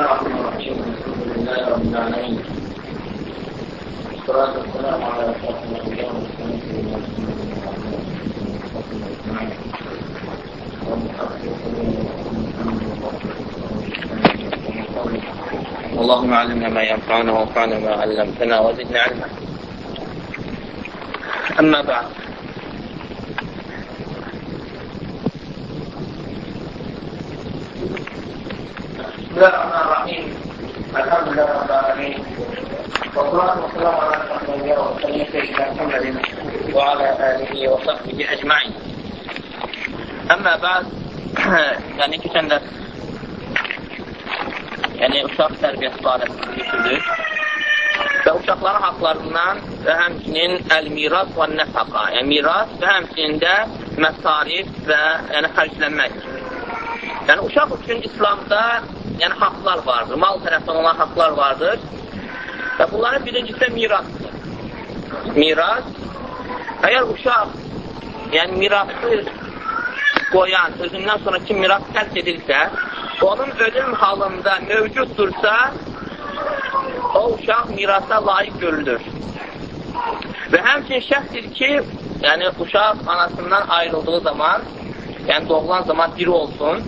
الله الرحمن الرحيم الحمد لله رب العالمين والسلام على سيدنا محمد اللهم علمنا ما ينفعنا وانفعنا ما علمتنا وزدنا علما. أما بعد بسم الله الرحمن الرحيم الحمد لله رب العالمين والصلاة والسلام على أشرف الأنبياء والمرسلين سيدنا محمد وعلى آله وصحبه أجمعين أما بعد yəni keçən dərs yəni uşaq tərbiyəsi barəsində keçirdik və uşaqların haqlarından və həmçinin əl-miras və nəfəqa, yəni miras və həmçinin də məsarif və yəni xərclənmək. Yəni uşaq üçün İslamda yəni haqlar vardır, mal tərəfdən olan haqlar vardır və bunların birincisi mirasdır. Miras, əgər uşaq yəni mirası qoyan, özündən sonra kim miras tərk edilsə, onun ölüm halında mövcuddursa, o uşaq mirasa layiq görülür. Və həmçin şəhdir ki, yəni uşaq anasından ayrıldığı zaman, yəni doğulan zaman biri olsun,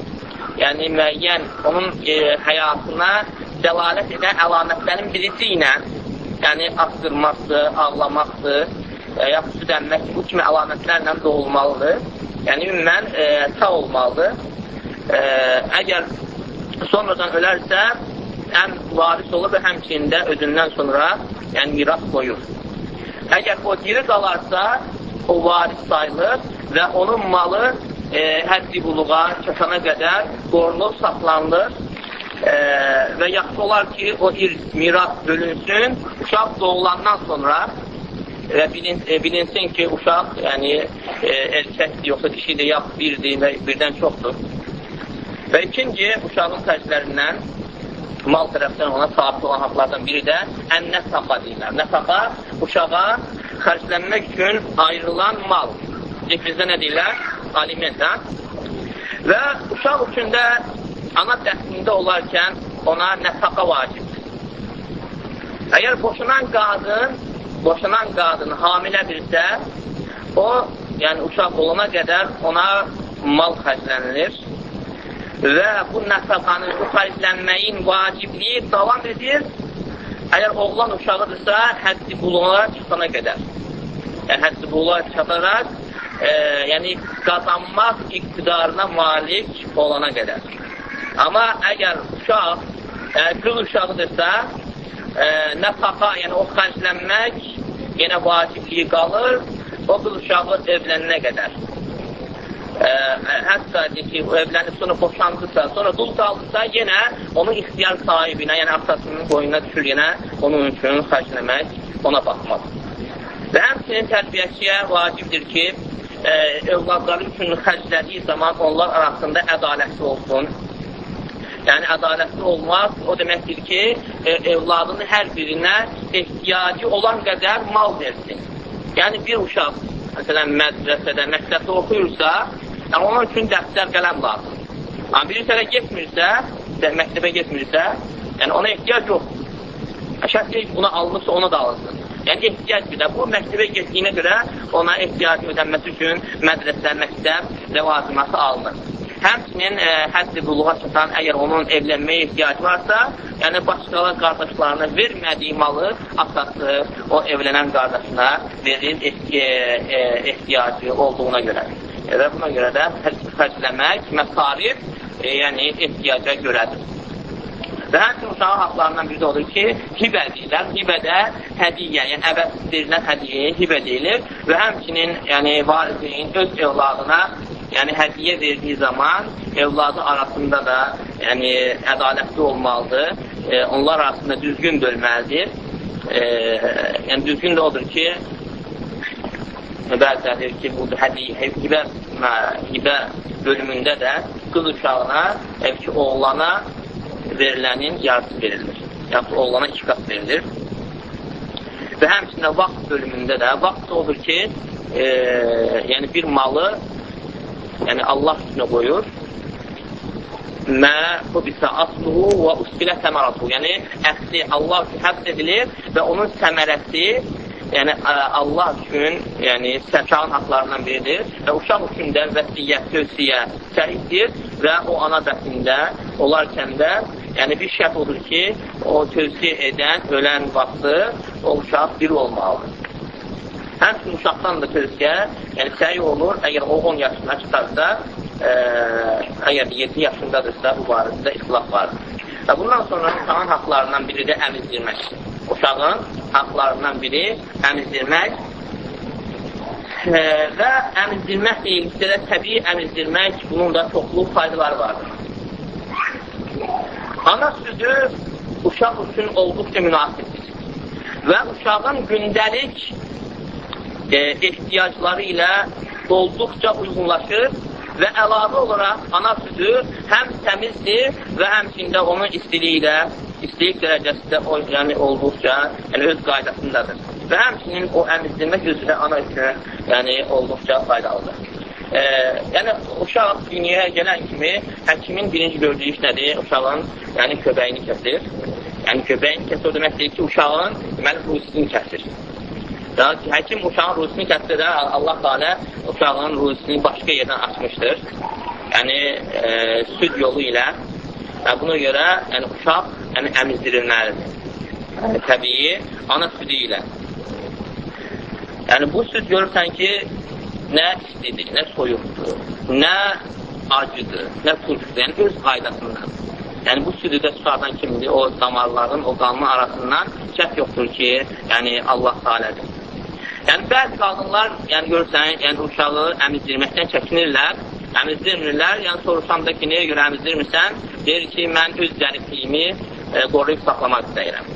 yəni müəyyən onun e, həyatına dəlalət edən əlamətlərin birisi ilə, yəni asqırmaqdır, ağlamaqdır, e, yaxud süd əmmək bu kimi əlamətlərlə doğulmalıdır. Yəni, ümumən e, ta olmalıdır. E, əgər sonradan ölərsə, həm varis olur və həmçində özündən sonra yəni, miras qoyur. Əgər o diri qalarsa, o varis sayılır və onun malı e, həddi buluğa çatana qədər qorunub, saxlanılır e, və yaxşı olar ki, o miras bölünsün, uşaq doğulandan sonra və bilin, e, bilinsin ki, uşaq yəni, e, erkəkdir, yoxsa dişidir, yaxud birdir və birdən çoxdur. Və ikinci, uşağın xərclərindən mal tərəfdən ona sabit olan haqlardan biri də ən nəfəqa deyirlər. Nəfəqa uşağa xərclənmək üçün ayrılan mal. Bizdə nə deyirlər? Aliment, hə? Və uşaq üçün də ana dəfnində olarkən ona nəfəqa vacibdir. Əgər boşanan qadın boşanan qadın hamilədirsə, o, yəni uşaq olana qədər ona mal xərclənilir və bu nəfəqanın, bu xərclənməyin vacibliyi davam edir. Əgər oğlan uşağıdırsa, həddi buluğa çıxana qədər. Yəni, həddi buluğa çataraq, e, yəni qazanmaq iqtidarına malik olana qədər. Amma əgər uşaq, yəni qıl uşağıdırsa, e, nəfaqa, yəni o xərclənmək yenə vacibliyi qalır, o qıl uşağı evlənənə qədər. E, hətta ki, evlənib sonra boşandısa, sonra dul qaldısa, yenə onun ixtiyar sahibinə, yəni atasının boyuna düşür yenə onun üçün xərcləmək, ona baxmaq. Və həmçinin tərbiyəçiyə vacibdir ki, e, övladları üçün xərclədiyi zaman onlar arasında ədalətli olsun, Yəni, ədalətli olmaq o deməkdir ki, e, evladının hər birinə ehtiyacı olan qədər mal versin. Yəni, bir uşaq, məsələn, mədrəsədə, məktəbdə oxuyursa, yəni, onun üçün dəftər qələm lazım. Amma bir sənə getmirsə, məktəbə getmirsə, yəni ona ehtiyac yoxdur. Şərt deyil buna alınırsa, ona da alınsın. Yəni, ehtiyac bir də bu məktəbə getdiyinə görə ona ehtiyacı ödənməsi üçün mədrəsə, məktəb ləvazimatı alınır. Həmçinin e, həddi buluğa çatan, əgər onun evlənməyə ehtiyacı varsa, yəni başqalar qardaşlarına vermədiyi malı atası o evlənən qardaşına verir ehtiy e, ehtiyacı olduğuna görə. E, və buna görə də xərcləmək, məsarif, e, yəni ehtiyaca görədir. Və həmçin uşağın haqlarından biri də odur ki, hibə deyirlər. Hibədə hədiyyə, yəni əvəz verilən hədiyyəyə hibə deyilir və həmçinin yəni, valideyn öz evladına yəni hədiyyə verdiyi zaman evladı arasında da yəni ədalətli olmalıdır. E, onlar arasında düzgün bölməlidir. E, yəni düzgün də odur ki, bəzən deyir ki, bu hədiyyə, hibə, hibə bölümündə də qız uşağına, ev ki, oğlana verilənin yarısı verilir. Yaxud oğlana iki qat verilir. Və həmçində vaxt bölümündə də, vaxt odur ki, e, yəni bir malı yəni Allah üstünə qoyur mə hubisə asluhu və usbilə səməratuhu. Yəni, əsli Allah üçün həbs edilir və onun səmərəsi yəni Allah üçün, yəni uşağın haqlarından biridir və uşaq üçün də vəsiyyət, tövsiyə şəhiddir və o ana bətində olarkən də yəni bir şərt odur ki, o tövsiyə edən, ölən vaxtı o uşaq bir olmalıdır. Həmçin uşaqdan da tövsiyə, yəni səy olur, əgər o 10 yaşına çıxarsa, ə, əgər 7 yaşındadırsa, bu barədə ixtilaf vardır. Və bundan sonra uşağın haqlarından biri də əmizdirməkdir uşağın haqlarından biri əmizdirmək e, və əmizdirmək deyilsə də təbii əmizdirmək bunun da çoxlu faydaları vardır. Ana südü uşaq üçün olduqca münasibdir və uşağın gündəlik e, ehtiyacları ilə olduqca uyğunlaşır və əlavə olaraq ana südü həm təmizdir və həmçində onun istiliyi ilə istilik dərəcəsində o, yəni olduqca yəni öz qaydasındadır. Və həmçinin o əmizdirmək üzrə ana üçün yəni olduqca faydalıdır. E, yəni uşaq dünyaya gələn kimi həkimin birinci gördüyü iş nədir? Uşağın yəni köbəyini kəsir. Yəni köbəyin kəsir o demək deyil ki, uşağın deməli ruhsini kəsir. Ki, həkim uşağın ruhsini kəsir də Allah Teala uşağın ruhsini başqa yerdən açmışdır. Yəni e, süd yolu ilə və buna görə yəni uşaq yəni əmizdirilməlidir. Yəni, təbii ana südü ilə. Yəni, bu süd görürsən ki, nə istidir, nə soyuqdur, nə acıdır, nə turşudur, yəni öz qaydasından. Yəni, bu südü də çıxardan kimdir? O damarların, o qanın arasından şək yoxdur ki, yəni Allah salədir. Yəni, bəzi qadınlar, yəni görürsən, yəni uşağı əmizdirməkdən çəkinirlər, əmizdirmirlər, yəni soruşanda ki, nəyə görə əmizdirmirsən? Deyir ki, mən öz zərifliyimi e, qoruyub saxlamaq istəyirəm.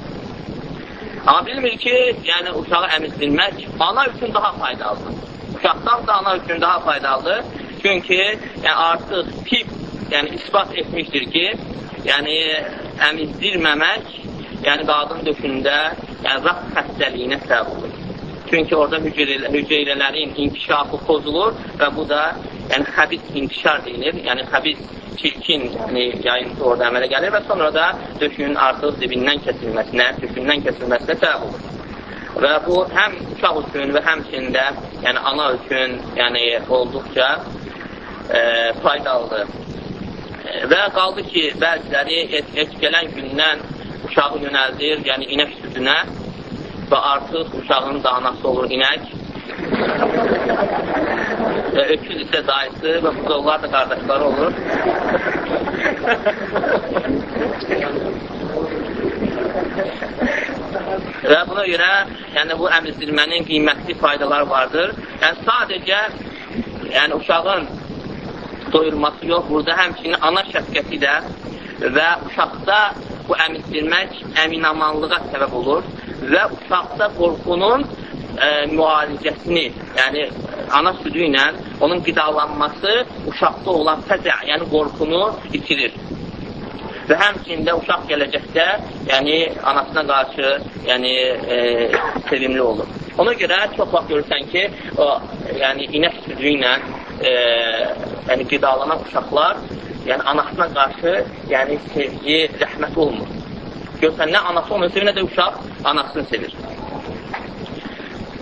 Amma bilmir ki, yəni uşağı əmizdirmək ana üçün daha faydalıdır. Uşaqdan da ana üçün daha faydalıdır. Çünki yəni, artıq tip yəni, ispat etmişdir ki, yəni əmizdirməmək yəni qadın döşündə yəni, rast xəstəliyinə səbəb olur. Çünki orada hüceyrələrin inkişafı pozulur və bu da yəni xəbis intişar deyilir. Yəni xəbis çirkin yəni, yayıntı orada əmələ gəlir və sonra da döşünün artıq dibindən kəsilməsinə, döşündən kəsilməsinə səbəb olur. Və bu həm uşaq üçün və həmçində yəni ana üçün yəni olduqca e, faydalıdır. E, və qaldı ki, bəziləri et, et gələn gündən uşağı yönəldir, yəni inək südünə və artıq uşağın da anası olur inək və öküz isə dayısı və bu onlar da qardaşları olur. və buna görə yəni bu əmizdirmənin qiymətli faydaları vardır. Yəni sadəcə yəni uşağın doyurması yox, burada həmçinin ana şəfqəti də və uşaqda bu əmizdirmək əminamanlığa səbəb olur və uşaqda qorxunun ə, müalicəsini, yəni ana südü ilə onun qidalanması uşaqda olan fəzə, yəni qorxunu itirir. Və həmçində uşaq gələcəkdə, yəni anasına qarşı, yəni e, sevimli olur. Ona görə çox vaxt görürsən ki, o, yəni inək südü ilə e, yəni qidalanan uşaqlar, yəni anasına qarşı, yəni sevgi, rəhmət olmur. Görürsən, nə anası onu sevir, nə də uşaq anasını sevir.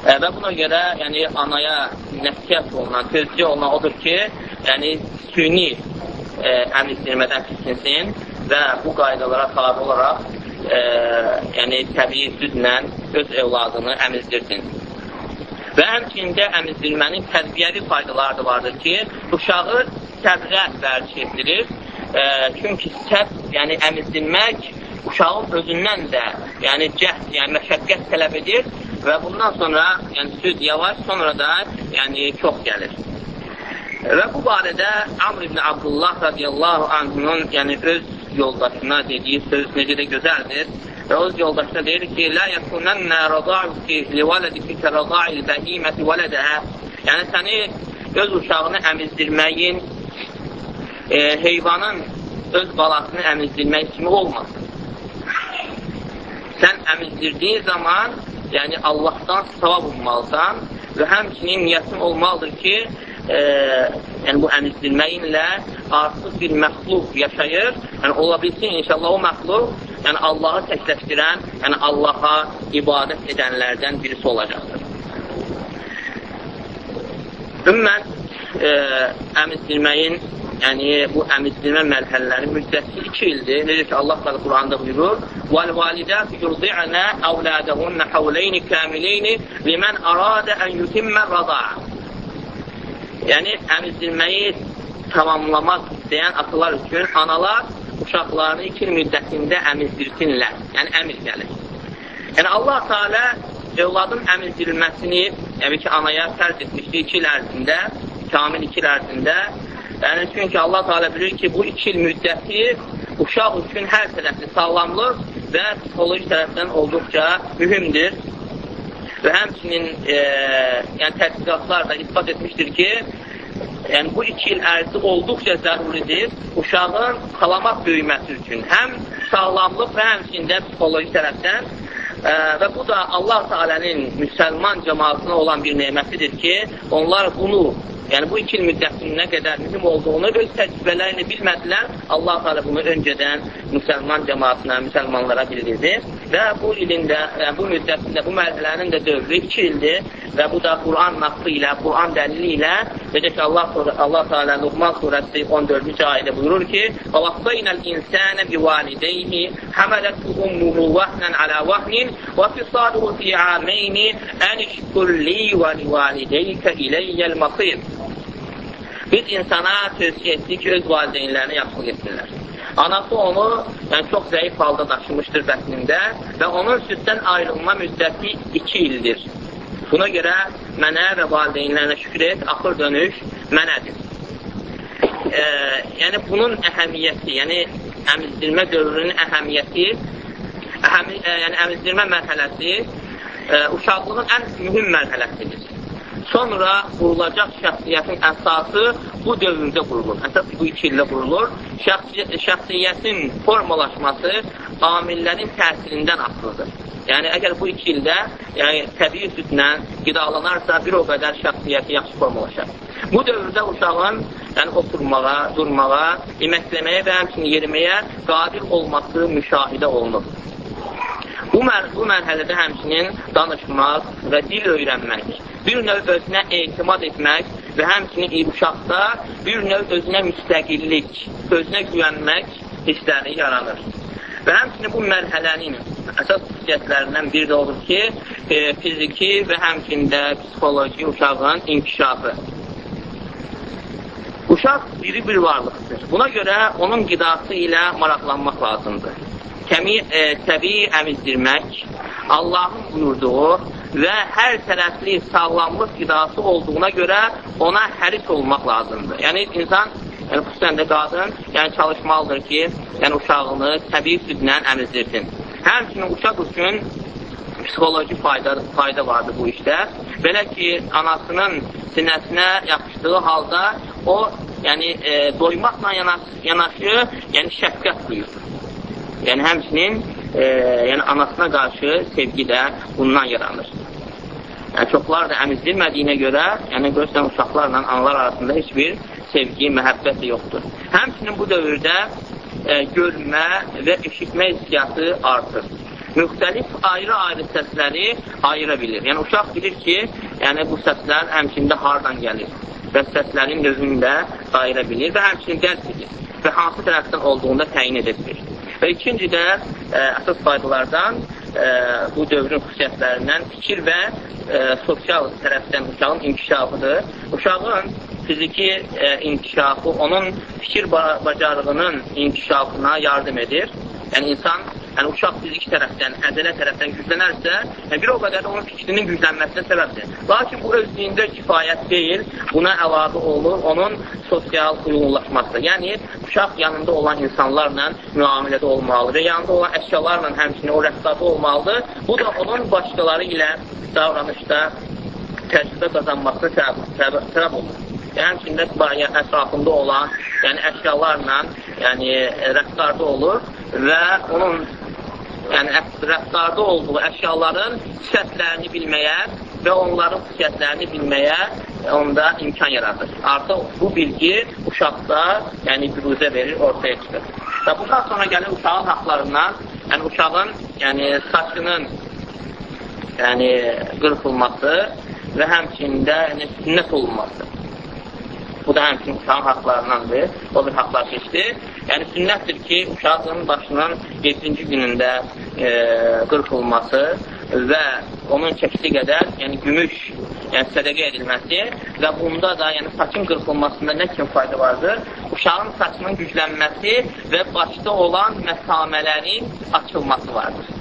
Və buna görə yəni, anaya nəsiyyət olunan, tövsiyə olunan odur ki, yəni süni e, əmizdirmədən çəkinsin və bu qaydalara tabi olaraq e, yəni təbii südlə öz evladını əmizdirsin. Və həmçində əmizdirmənin tərbiyyəvi faydaları da vardır ki, uşağı səbrə vərç etdirir. E, çünki səbr, yəni əmizdirmək uşağın özündən də yəni cəhd, yəni məşəqqət tələb edir və bundan sonra yəni süd yavaş, sonra da yəni çox gəlir. Və bu barədə Amr ibn Abdullah radiyallahu anhunun yəni öz yoldaşına dediyi söz necə də gözəldir. Və öz yoldaşına deyir ki, La yəkunənnə rəda'uki li vələdiki kə rəda'il bəhiməti vələdəhə Yəni, səni öz uşağını əmizdirməyin e, heyvanın öz balasını əmizdirmək kimi olmasın. Sən əmizdirdiyin zaman yəni Allahdan savab ummalısan və həmçinin niyyətin olmalıdır ki, e, yəni bu əmizdirməklə artıq bir məxluq yaşayır. Yəni ola bilsin inşallah o məxluq yəni Allahı təkləşdirən, yəni Allaha ibadət edənlərdən birisi olacaqdır. Ümumən e, əmizdirməyin yəni bu əmizdirmə mərhələləri müddəti 2 ildir. Necə ki, Allah da Quranda buyurur: "Vəl-validat yurdi'na awladahunna hawlayn kamilayn liman arada an yutimma rada'a." Yəni əmizdirməyi tamamlamaq istəyən atalar üçün analar uşaqlarını 2 il müddətində əmizdirsinlər. Yəni əmir gəlir. Yəni Allah Teala övladın əmizdirilməsini, yəni ki, anaya fərz etmişdi 2 il ərzində, kamil 2 il ərzində Yəni, çünki Allah Teala bilir ki, bu iki il müddəti uşaq üçün hər tərəfli sağlamlıq və psixoloji tərəfdən olduqca mühümdür. Və həmçinin e, yəni, tədqiqatlar da ispat etmişdir ki, yəni, bu iki il ərzi olduqca zəruridir uşağın salamat böyüməsi üçün. Həm sağlamlıq və həmçində psixoloji tərəfdən ə, və bu da Allah Teala'nın müsəlman cəmaatına olan bir nemətidir ki, onlar bunu Yəni bu iki il müddətinin nə qədər mühüm olduğunu öz təcrübələrini bilmədilər. Allah Teala bunu öncədən müsəlman cəmaatına, müsəlmanlara bildirdi və bu ilin də, yəni bu müddətində bu mərhələnin də dövrü 2 ildir və bu da Quran nassı ilə, Quran dəlili ilə necə ki Allah Allah Teala Luqman surəsi 14-cü ayədə buyurur ki: "Və vasaynal insana bivalideyhi hamalathu ummuhu wahnan ala wahnin və fisaluhu fi amayn an ishkur li və livalideyka ileyyəl masir." Biz insana tövsiyə etdik ki, öz valideynlərinə yaxşılıq etsinlər. Anası onu yəni, çox zəif halda daşımışdır bətnində və onun süddən ayrılma müddəti 2 ildir. Buna görə mənə və valideynlərinə şükür et, axır dönüş mənədir. E, yəni, bunun əhəmiyyəti, yəni əmizdirmə dövrünün əhəmiyyəti, əhəmi, e, yəni əmizdirmə mərhələsi e, uşaqlığın ən mühüm mərhələsidir. Sonra qurulacaq şəxsiyyətin əsası bu dövrdə qurulur. Əsas bu iki ildə qurulur. Şəxsiyyətin formalaşması amillərin təsirindən asılıdır. Yəni, əgər bu iki ildə yəni, təbii südlə qidalanarsa, bir o qədər şəxsiyyəti yaxşı formalaşar. Bu dövrdə uşağın yəni, oturmağa, durmağa, yeməkləməyə və həmçinin yeriməyə qadir olması müşahidə olunur. Bu, mər bu mərhələdə həmçinin danışmaq və dil öyrənmək, bir növ özünə etimad etmək və həmçinin uşaqda bir növ özünə müstəqillik, özünə güvənmək hissləri yaranır. Və həmçinin bu mərhələnin əsas xüsusiyyətlərindən biri də olur ki, e, fiziki və həmçində psixoloji uşağın inkişafı. Uşaq diri bir varlıqdır. Buna görə onun qidası ilə maraqlanmaq lazımdır kəmi, e, təbii əmizdirmək, Allahın buyurduğu və hər tərəfli sağlamlıq qidası olduğuna görə ona həris olmaq lazımdır. Yəni, insan, yəni, xüsusən də qadın, yəni çalışmalıdır ki, yəni uşağını təbii südlə əmizdirsin. Həmçinin uşaq üçün psixoloji fayda, fayda vardır bu işdə. Belə ki, anasının sinəsinə yapışdığı halda o, yəni, e, doymaqla yanaşı, yəni şəfqət duyur. Yəni, həmçinin e, yəni, anasına qarşı sevgi də bundan yaranır. Yəni, çoxlar da əmizdirmədiyinə görə, yəni, görürsən, uşaqlarla analar arasında heç bir sevgi, məhəbbət də yoxdur. Həmçinin bu dövrdə e, görmə və eşitmə hissiyatı artır. Müxtəlif ayrı-ayrı səsləri ayıra bilir. Yəni, uşaq bilir ki, yəni, bu səslər həmçində hardan gəlir və səslərin növünü də ayıra bilir və həmçinin dərk edir və hansı tərəfdən olduğunda təyin edə bilir. Və ikinci də ə, e, əsas faydalardan ə, e, bu dövrün xüsusiyyətlərindən fikir və ə, e, sosial tərəfdən uşağın inkişafıdır. Uşağın fiziki ə, inkişafı onun fikir bacarığının inkişafına yardım edir. Yəni, insan yəni uşaq fiziki tərəfdən, əzələ tərəfdən güclənərsə, yəni bir o qədər də onun fikrinin güclənməsinə səbəbdir. Lakin bu özlüyündə kifayət deyil, buna əlavə olur onun sosial uyğunlaşması. Yəni, uşaq yanında olan insanlarla müamilədə olmalıdır və yanında olan əşyalarla həmçinin o rəftarda olmalıdır. Bu da onun başqaları ilə davranışda təcrübə qazanmasına səbəb, səbəb, səbəb olur. Həmçində yəni, ətrafında olan yəni, əşyalarla yəni, rəftarda olur və onun yəni rəftarda olduğu əşyaların sifətlərini bilməyə və onların xüsusiyyətlərini bilməyə onda imkan yaradır. Artıq bu bilgi uşaqda yəni büruzə verir, ortaya çıxır. Və bundan sonra gəlir uşağın haqlarından, yəni uşağın yəni saçının yəni qırpılması və həmçində yəni, sünnət olunması. Bu da həmçinin uşağın haqlarındandır. O bir haqlar keçdi. Yəni, sünnətdir ki, uşağın başının 7-ci günündə e, qırpılması və onun çəkisi qədər, yəni gümüş, yəni sədəqə edilməsi və bunda da, yəni saçın qırpılmasında nə kimi fayda vardır? Uşağın saçının güclənməsi və başda olan məsamələrin açılması vardır.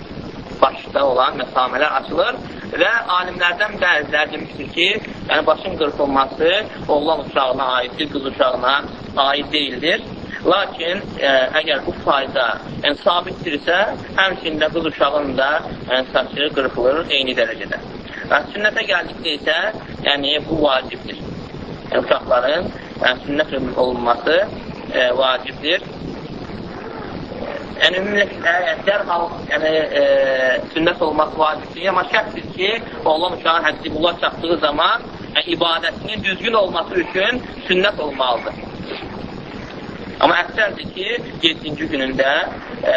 Başda olan məsamələr açılır və alimlərdən bəziləri demişdir ki, yəni başın qırpılması oğlan uşağına aiddir, qız uşağına aid deyildir. Lakin ə, e, əgər bu fayda yəni, sabitdirsə, həmçində qız uşağının da yəni, saçı qırpılır eyni dərəcədə. Və sünnətə gəldikdə isə, yəni bu vacibdir. Yəni, uşaqların yəni, sünnət olunması ə, e, vacibdir. Yəni, ümumiyyətlə, dərhal yəni, e, sünnət olması vacibdir. Amma şərtdir ki, oğlan uşağın həddi bula çatdığı zaman yəni, ibadətinin düzgün olması üçün sünnət olmalıdır. Amma əksərdir ki, 7-ci günündə e,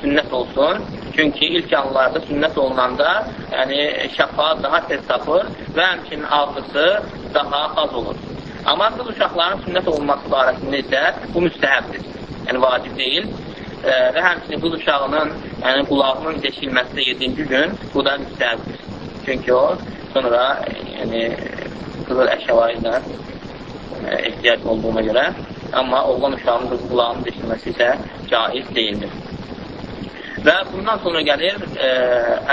sünnət olsun. Çünki ilk anlarda sünnət olunanda yəni, şəfa daha tez tapır və həmçinin ağrısı daha az olur. Amma qız uşaqların sünnət olunması barəsində isə bu müstəhəbdir. Yəni, vacib deyil. E, və həmçinin qız uşağının yəni, qulağının deşilməsi də 7-ci gün bu da müstəhəbdir. Çünki o sonra yəni, qızıl əşyaları ilə e, ehtiyac olduğuna görə amma oğlan uşağının qulağının deşilməsi isə caiz deyildir. Və bundan sonra gəlir e,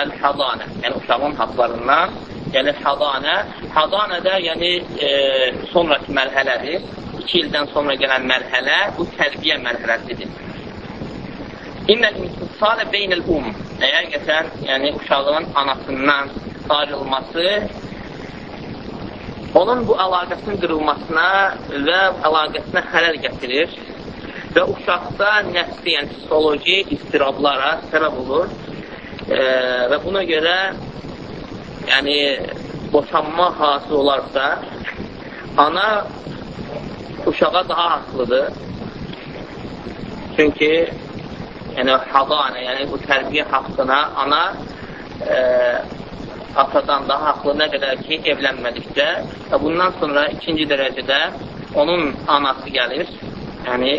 əl-hadanə, yəni uşağın haqlarından gəlir hadanə. Hadanə də yəni e, sonraki mərhələdir. İki ildən sonra gələn mərhələ bu tərbiyə mərhələsidir. İnnəl intisalə beynəl um. Gəsən, yəni uşağın anasından ayrılması onun bu əlaqəsinin qırılmasına və əlaqəsinə xələl gətirir və uşaqda nəfsi, yəni psixoloji istirablara səbəb olur e, və buna görə yəni boşanma hasil olarsa ana uşağa daha haqlıdır çünki yəni hadanə, yəni bu tərbiyə haqqına ana e, atadan daha haqlı nə qədər ki, evlənmədikdə və bundan sonra ikinci dərəcədə onun anası gəlir, yəni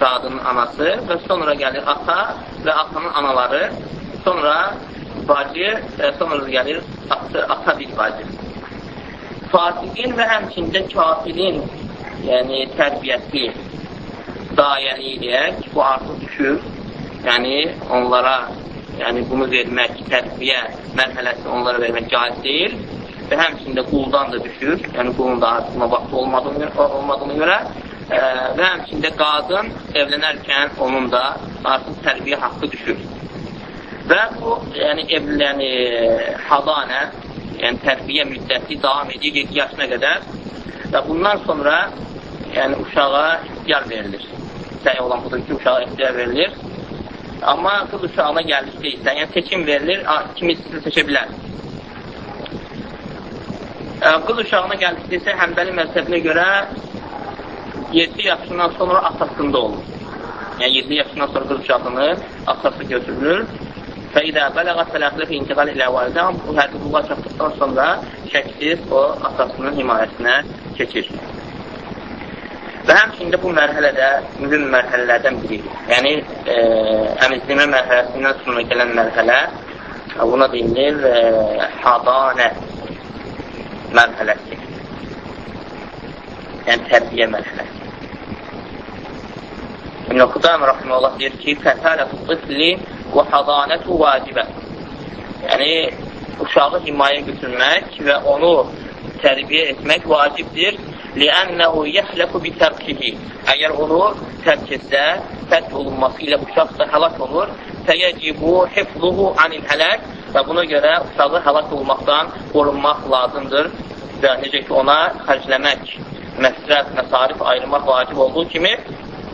qadının anası və sonra gəlir ata və atanın anaları, sonra bacı və sonra gəlir ata, ata bir bacı. Fasiqin və həmçində kafirin yəni tərbiyəsi dayəli eləyək, bu artıq düşür, yəni onlara yəni bunu vermək, tərbiyə mərhələsi onlara vermək caiz deyil və həmçində quldan da düşür, yəni qulun da artıqına vaxtı olmadığını, olmadığını görə ə, və həmçində qadın evlənərkən onun da artıq tərbiyə haqqı düşür. Və bu, yəni, evləni hadanə, yəni tərbiyə müddəti davam edir 7 yaşına qədər və bundan sonra yəni uşağa ixtiyar verilir. Səy olan budur ki, uşağa ixtiyar verilir Amma qız uşağına gəldikdə isə, yəni seçim verilir, kimi istəyirsə seçə bilər. Qız uşağına gəldikdə isə həmbəli məzhəbinə görə 7 yaşından sonra atasında olur. Yəni 7 yaşından sonra qız uşağını atası götürülür. Fəidə bələğə sələxlə fi intiqal ilə validən bu həddi buluğa çatdıqdan sonra şəksiz o atasının himayəsinə keçir. Və həmçində bu mərhələdə mühüm mərhələlərdən biridir. Yəni, e, əmizləmə mərhələsindən sonra gələn mərhələ buna deyilir e, hadanə mərhələsi. Yəni, tərbiyə mərhələsi. İbn-i Qudam rəhməllah deyir ki, fətələtu tifli və hadanətu vacibə. Yəni, uşağı himayə götürmək və onu tərbiyə etmək vacibdir Li'ənnəhu yəhləku bitərkihi. Əgər onu tərk etsə, tərk olunması ilə bu şəxs da həlak olur. Fəyəcibu hifzuhu anil hələk və buna görə uşağı həlak olmaqdan qorunmaq lazımdır və necə ki, ona xərcləmək, məsrəf, məsarif ayırmaq vacib olduğu kimi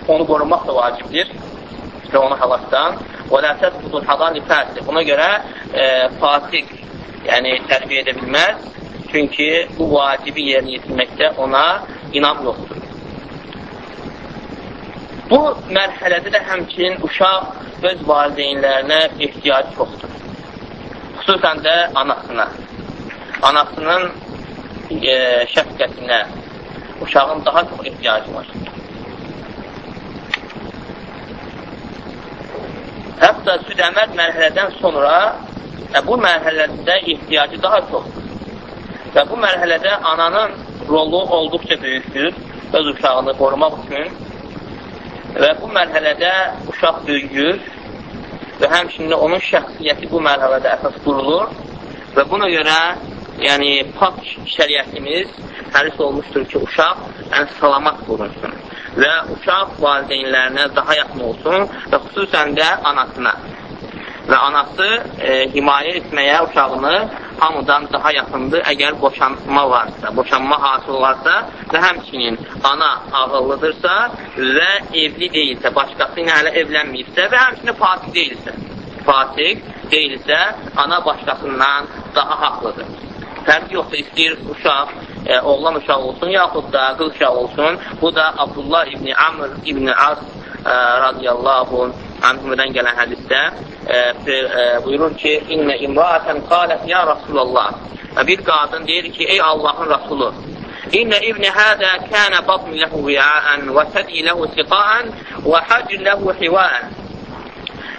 onu qorumaq da vacibdir və onu həlakdan və lə təsbudul hadar li fəsiq. Buna görə e, fasik, yəni tərbiyə edə bilməz Çünki bu vacibi yerinə yetirməkdə ona inam yoxdur. Bu mərhələdə də həmçinin uşaq öz valideynlərinə ehtiyac çoxdur. Xüsusən də anasına. Anasının e, şəfqətinə uşağın daha çox ehtiyacı var. Hətta süd əməd mərhələdən sonra e, bu mərhələdə ehtiyacı daha çoxdur. Və bu mərhələdə ananın rolu olduqca böyükdür öz uşağını qorumaq üçün və bu mərhələdə uşaq böyüyür və həmçinin onun şəxsiyyəti bu mərhələdə əsas qurulur və buna görə yəni pak şəriətimiz həris olmuşdur ki, uşaq yəni, salamat qorunsun və uşaq valideynlərinə daha yaxın olsun və xüsusən də anasına. Və anası e, himayə etməyə uşağını hamıdan daha yaxındır əgər boşanma varsa, boşanma hasıl varsa və həmçinin ana ağıllıdırsa və evli deyilsə, başqası ilə hələ evlənməyibsə və həmçinin fasik deyilsə, fasik deyilsə, ana başqasından daha haqlıdır. Fərq yoxdur, istəyir uşaq e, oğlan uşaq olsun, yaxud da qız uşaq olsun. Bu da Abdullah İbni Amr İbni As e, radiyallahu anhümdən gələn hədisdə e, e, buyurur ki, İnnə imraətən qalət ya Rasulallah. Bir qadın deyir ki, ey Allahın Rasulü, İnnə ibni hədə kənə batn ləhu vi'ən və sədi ləhu siqaən və həcr ləhu hivən.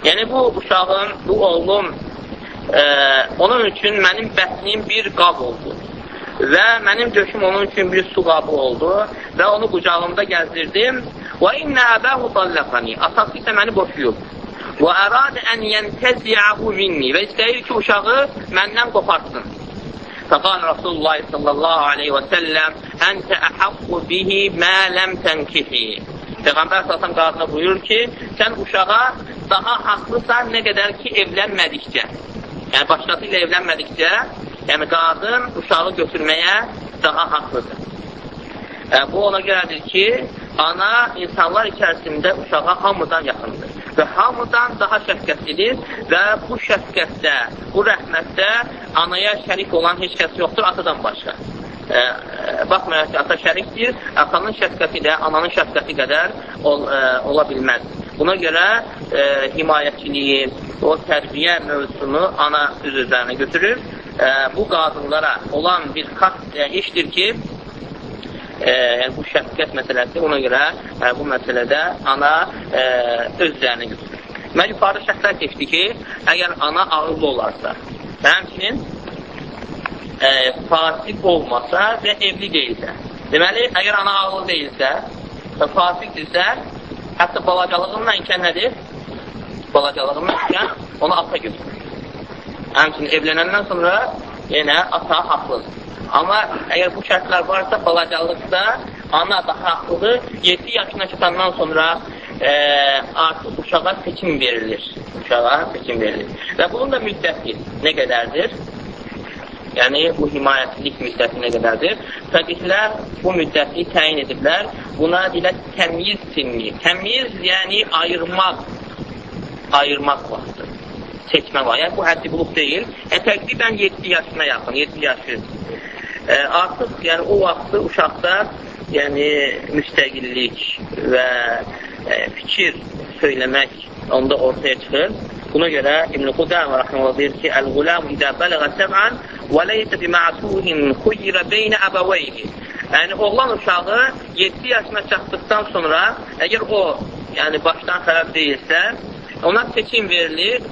Yəni, bu uşağın, bu oğlum, e, onun üçün mənim bətnim bir qab oldu və mənim döşüm onun üçün bir su qabı oldu və onu qucağımda gəzdirdim. Və innə əbəhu dallaqani. Atası isə məni boşuyub. Və əradə ən yəntəzi'əhu minni və istəyir ki, uşağı məndən qoparsın. Fəqal Rasulullah sallallahu aleyhi və səlləm Əntə əhəqqu bihi mə ləm tənkihi. Peyğəmbər sallallahu qadına buyurur ki, sən uşağa daha haqlısan nə qədər ki, evlənmədikcə. Yəni, başqası ilə evlənmədikcə Yəni, qadın uşağı götürməyə daha haqlıdır. E, bu ona görədir ki, ana insanlar içərisində uşağa hamıdan yaxındır və hamıdan daha şəfqətlidir və bu şəfqətdə, bu rəhmətdə anaya şərik olan heç kəs yoxdur atadan başqa. E, baxmayaraq ki, ata şərikdir, atanın şəfqəti də ananın şəfqəti qədər ol, e, ola bilməz. Buna görə e, himayəçiliyi, o tərbiyə mövzusunu ana öz üzərinə götürür e, bu qadınlara olan bir xas e, işdir ki, e, yəni bu şəfqət məsələsi ona görə e, bu məsələdə ana e, öz üzərinə götürür. Mən yuxarı şəxslər keçdi ki, əgər ana ağırlı olarsa və həmçinin e, fasik olmasa və evli deyilsə, deməli, əgər ana ağırlı deyilsə və fasikdirsə, hətta balacalığından ikən nədir? Balacalığından ikən onu ata götürür. Həmçinin evlənəndən sonra yenə ata haqlıdır. Amma əgər bu şərtlər varsa, balacalıqda ana daha haqlıdır. 7 yaşına çatandan sonra e, artıq uşağa seçim verilir. Uşağa seçim verilir. Və bunun da müddəti nə qədərdir? Yəni, bu himayətlilik müddəti nə qədərdir? Fəqihlər bu müddəti təyin ediblər. Buna dilə təmiz sinni. Təmiz, yəni ayırmaq, ayırmaq vaxtı seçmə var. Yəni, bu həddi buluq deyil. Yəni, təqribən 7 yaşına yaxın, 7 yaşı. E, artıq, yəni, o vaxtı uşaqda yəni, müstəqillik və e, fikir söyləmək onda ortaya çıxır. Buna görə İbn-i Qudam rəhməllah deyir ki, Əl-Qulam idə bələğə səbən və leysə bima'suhin xuyyirə beynə əbəveyni. Yəni, oğlan uşağı 7 yaşına çatdıqdan sonra, əgər o, yəni, başdan xərab deyilsə, ona seçim verilir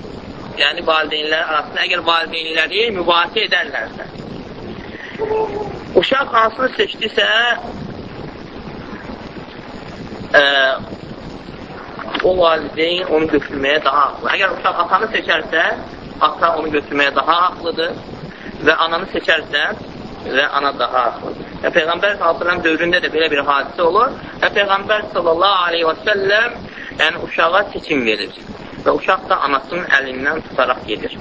yəni valideynlər arasında, əgər valideynləri mübahisə edərlərsə. Uşaq hansını seçdisə, ə, o valideyn onu götürməyə daha haqlı. Əgər uşaq atanı seçərsə, ata onu götürməyə daha haqlıdır və ananı seçərsə, və ana daha haqlıdır. Və Peyğəmbər s.ə.v dövründə də belə bir hadisə olur və Peyğəmbər s.ə.v yəni uşağa seçim verir və uşaq da anasının əlindən tutaraq gedir.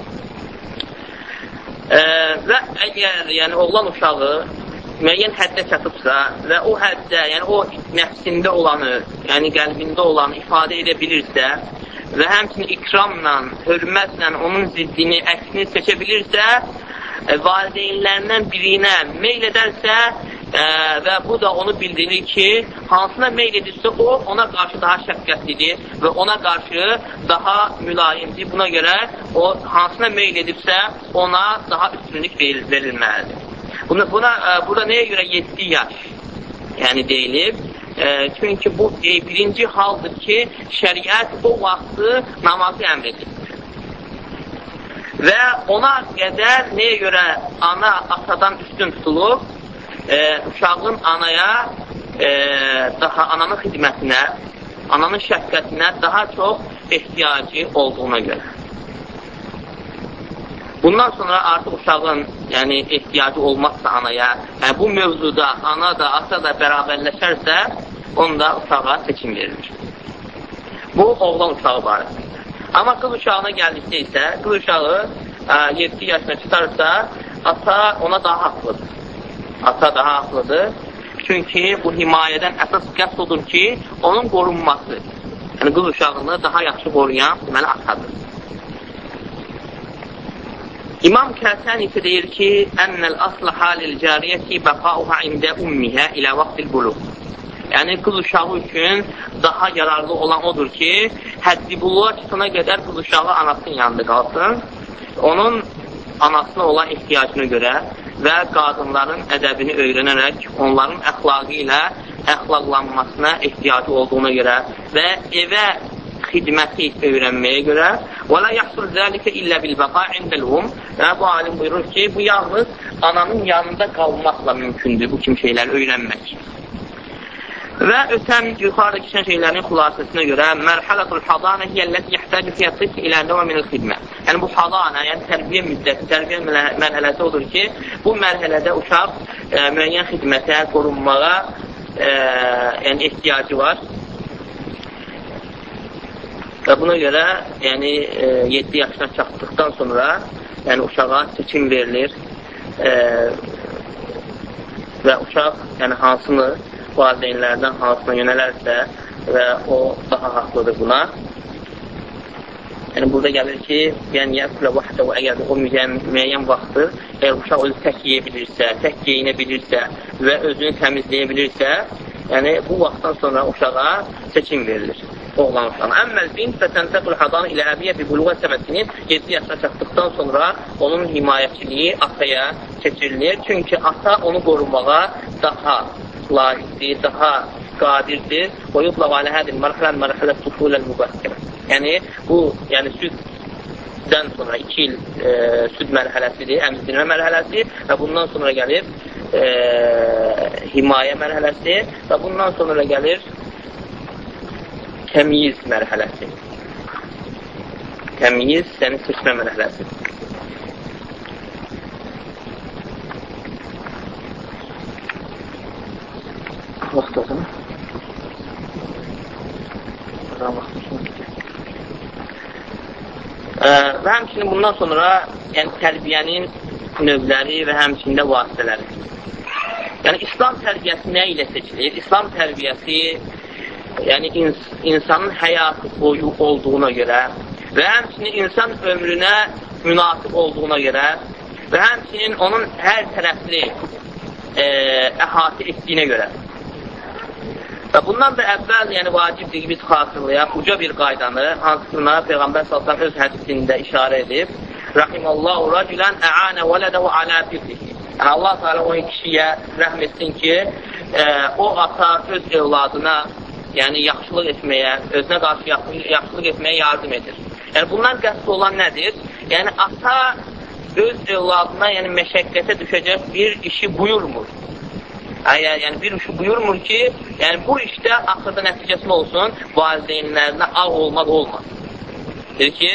E, və əgər yəni, oğlan uşağı müəyyən həddə çatıbsa və o həddə, yəni o nəfsində olanı, yəni qəlbində olanı ifadə edə bilirsə və həmçinin ikramla, hörmətlə onun ziddini, əksini seçə bilirsə, e, valideynlərindən birinə meyl edərsə ə, və bu da onu bildirir ki, hansına meyl edirsə o, ona qarşı daha şəfqətlidir və ona qarşı daha mülayimdir. Buna görə o, hansına meyl edibsə, ona daha üstünlük verilməlidir. Buna, buna, ə, burada nəyə görə 7 yaş yəni deyilib? E, çünki bu e, birinci haldır ki, şəriət o vaxtı namazı əmr edir. Və ona qədər nəyə görə ana atadan üstün tutulub? E, uşağın anaya e, daha ananın xidmətinə, ananın şəfqətinə daha çox ehtiyacı olduğuna görə. Bundan sonra artıq uşağın yəni, ehtiyacı olmazsa anaya, yəni, bu mövzuda ana da, ata da bərabərləşərsə, onda uşağa seçim verilir. Bu, oğlan uşağı barəsində. Amma qız uşağına gəldikdə isə, qız uşağı ə, 7 yaşına çıkarsa, ata ona daha haqlıdır. Ata daha haqlıdır. Çünki bu himayədən əsas qəsd odur ki, onun qorunması. Yəni, qız uşağını daha yaxşı qoruyan, deməli, atadır. İmam Kəsən isə deyir ki, Ənəl aslı halil cariyyəti bəqauha ində ummihə ilə vaxtil buluq. Yəni, qız uşağı üçün daha yararlı olan odur ki, həddi buluğa çıxına qədər qız uşağı anasının yanında qalsın. Onun anasına olan ehtiyacına görə və qadınların ədəbini öyrənərək onların əxlaqı ilə əxlaqlanmasına ehtiyacı olduğuna görə və evə xidməti öyrənməyə görə və la yahsul zəlikə illə bil bəqa indəlhum və bu alim buyurur ki, bu yalnız ananın yanında qalmaqla mümkündür bu kimi şeyləri öyrənmək. Və ötən yuxarıda keçən şeylərin xülasəsinə görə mərhələtul hadanə hiyəlləti yəhtəci fiyyətik ilə nəvə minil xidmə. Yəni, bu hadanə, yəni tərbiyə müddəti, tərbiyə mərhələsi odur ki, bu mərhələdə uşaq e, müəyyən xidmətə, qorunmağa e, yəni, ehtiyacı var. Və buna görə, yəni, e, 7 yaşına çatdıqdan sonra yəni, uşağa seçim verilir e, və uşaq yəni, hansını valideynlərdən hansına yönələrsə və o daha haqlıdır buna. Yəni, burada gəlir ki, yəni, yəkulə vaxtə və əgər o müəyyən, müəyyən vaxtı, əgər uşaq özü tək yeyə bilirsə, tək geyinə bilirsə və özünü təmizləyə bilirsə, yəni, bu vaxtdan sonra uşağa seçim verilir oğlan uşağına. Əmməl bint və təntəqül hadan ilə əbiyyə bi buluğa səməsinin 7 yaşına çatdıqdan sonra onun himayəçiliyi ataya keçirilir. Çünki ata onu qorumağa daha layiqdir, daha qadirdir. Və yutlaq alə hədil mərhələ mərhələ tufuləl mübəkkərə. Yəni, bu, yəni süddən sonra 2 il e, süd mərhələsidir, əmzdirmə mərhələsi və bundan sonra gəlir e, himayə mərhələsi və bundan sonra gəlir təmiyiz mərhələsi. Təmiyiz, yəni seçmə mərhələsi. Vaxt o zaman. Və həmçinin bundan sonra yəni, tərbiyənin növləri və həmçində vasitələri. Yəni, İslam tərbiyəsi nə ilə seçilir? İslam tərbiyəsi yəni, ins insanın həyatı boyu olduğuna görə və həmçinin insan ömrünə münasib olduğuna görə və həmçinin onun hər tərəfli e, əhatə etdiyinə görə. Və bundan da əvvəl, yəni vacibdir ki, biz xatırlayaq uca bir qaydanı, hansına Peyğəmbər sallallahu öz hədisində işarə edib, Rahimallahu racülən ə'anə vələdəhu alə birrihi. Yəni, Allah Teala o kişiyə rəhm etsin ki, e, o ata öz evladına, yəni yaxşılıq etməyə, özünə qarşı yaxşılıq, etməyə yardım edir. Yəni, bundan qəsd olan nədir? Yəni, ata öz evladına, yəni məşəqqətə düşəcək bir işi buyurmur. Əgər yəni bir işi buyurmur ki, yəni bu işdə axırda nəticəsi olsun, valideynlərinə ağ olmaq olmaz. Deyir ki,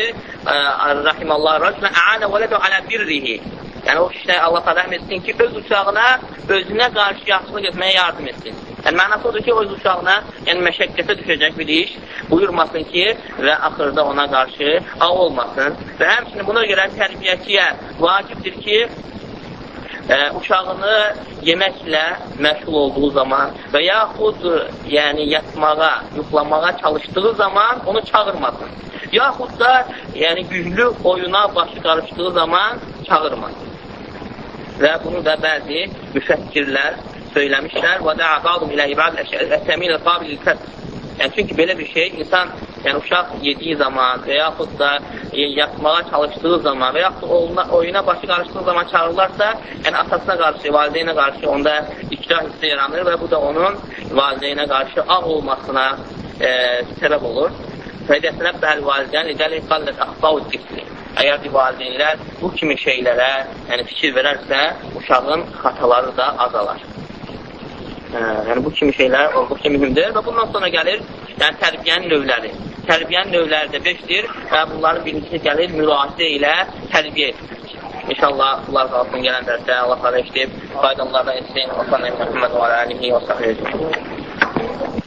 rahimallahu rəculə əanə vələdə alə birrihi. Yəni o kişiyə Allah rəhm etsin ki, öz uşağına özünə qarşı yaxşılıq etməyə yardım etsin. Yəni mənası odur ki, öz uşağına yəni məşəqqətə düşəcək bir iş buyurmasın ki, və axırda ona qarşı ağ olmasın. Və həmçinin buna görə tərbiyəçiyə vacibdir ki, ə, uşağını yeməklə məşğul olduğu zaman və yaxud yəni yatmağa, yuxlamağa çalışdığı zaman onu çağırmasın. Yaxud da yəni güclü oyuna başı qarışdığı zaman çağırmasın. və bunu da bəzi müfəkkirlər söyləmişlər. Və də'a ba'dum ilə ibad əsəmin qabil kəsb. Yəni, çünki belə bir şey, insan, yəni uşaq yediyi zaman və yaxud da yatmağa çalışdığı zaman və yaxud da oyuna, başı qarışdığı zaman çağırırlarsa, yəni atasına qarşı, valideynə qarşı onda ikrah hissi yaranır və bu da onun valideynə qarşı ağ olmasına e, səbəb olur. Fədəsinə bəl valideyn idəli qallət axbav tifli. Əgər ki, valideynlər bu kimi şeylərə yəni, fikir verərsə, uşağın xataları da azalar. Hə, yəni bu kimi şeylər olduqca mühümdür və bundan sonra gəlir yəni tərbiyənin növləri. Tərbiyənin növləri də 5-dir və bunların birincisi gəlir müraciə ilə tərbiyə etmək. İnşallah bunlar qalsın gələn dərsdə Allah xarə işləyib, faydalardan etsin. Və sallallahu aleyhi və alihi və səhvə